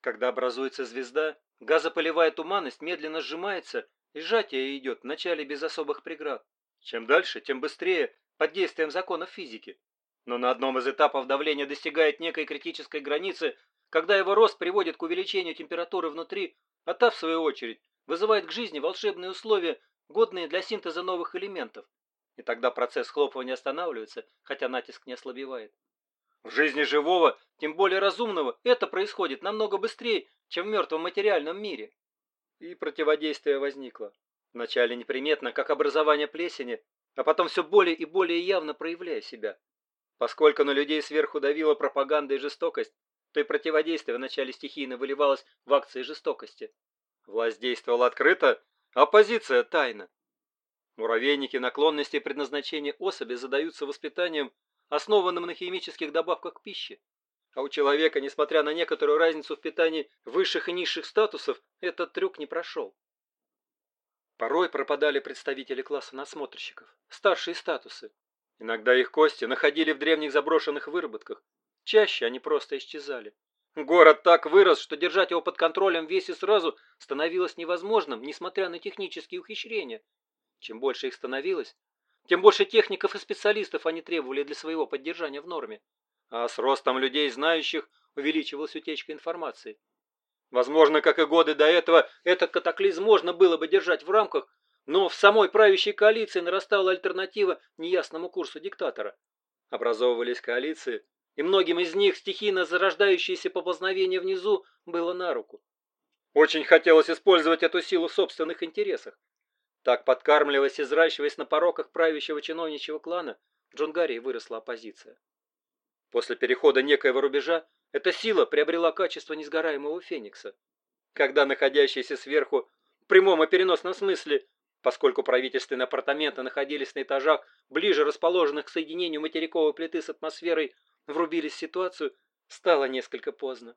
Когда образуется звезда, газопылевая туманность медленно сжимается, и сжатие идет вначале без особых преград. Чем дальше, тем быстрее, под действием законов физики. Но на одном из этапов давление достигает некой критической границы, когда его рост приводит к увеличению температуры внутри, а та, в свою очередь, вызывает к жизни волшебные условия, годные для синтеза новых элементов. И тогда процесс схлопывания останавливается, хотя натиск не ослабевает. В жизни живого, тем более разумного, это происходит намного быстрее, чем в мертвом материальном мире. И противодействие возникло. Вначале неприметно, как образование плесени, а потом все более и более явно проявляя себя. Поскольку на людей сверху давила пропаганда и жестокость, то и противодействие вначале стихийно выливалось в акции жестокости. Власть действовала открыто, а оппозиция тайно. Муравейники наклонности и предназначения особи задаются воспитанием, основанным на химических добавках к пище. А у человека, несмотря на некоторую разницу в питании высших и низших статусов, этот трюк не прошел. Порой пропадали представители класса надсмотрщиков, старшие статусы. Иногда их кости находили в древних заброшенных выработках. Чаще они просто исчезали. Город так вырос, что держать его под контролем весь и сразу становилось невозможным, несмотря на технические ухищрения. Чем больше их становилось, тем больше техников и специалистов они требовали для своего поддержания в норме. А с ростом людей, знающих, увеличивалась утечка информации. Возможно, как и годы до этого, этот катаклизм можно было бы держать в рамках, но в самой правящей коалиции нарастала альтернатива неясному курсу диктатора. Образовывались коалиции, и многим из них стихийно зарождающееся поползновение внизу было на руку. Очень хотелось использовать эту силу в собственных интересах. Так, подкармливаясь и взращиваясь на пороках правящего чиновничьего клана, в Джунгарии выросла оппозиция. После перехода некоего рубежа эта сила приобрела качество несгораемого феникса. Когда находящиеся сверху, в прямом и переносном смысле, поскольку правительственные апартаменты находились на этажах, ближе расположенных к соединению материковой плиты с атмосферой, врубились в ситуацию, стало несколько поздно.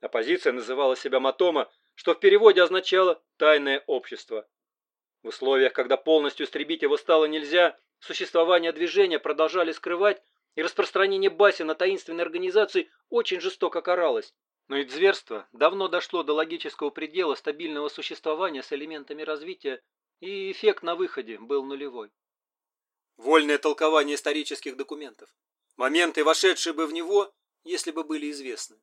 Оппозиция называла себя Матома, что в переводе означало «тайное общество». В условиях, когда полностью истребить его стало нельзя, существование движения продолжали скрывать, и распространение басен о таинственной организации очень жестоко каралось. Но и зверство давно дошло до логического предела стабильного существования с элементами развития, и эффект на выходе был нулевой. Вольное толкование исторических документов. Моменты, вошедшие бы в него, если бы были известны.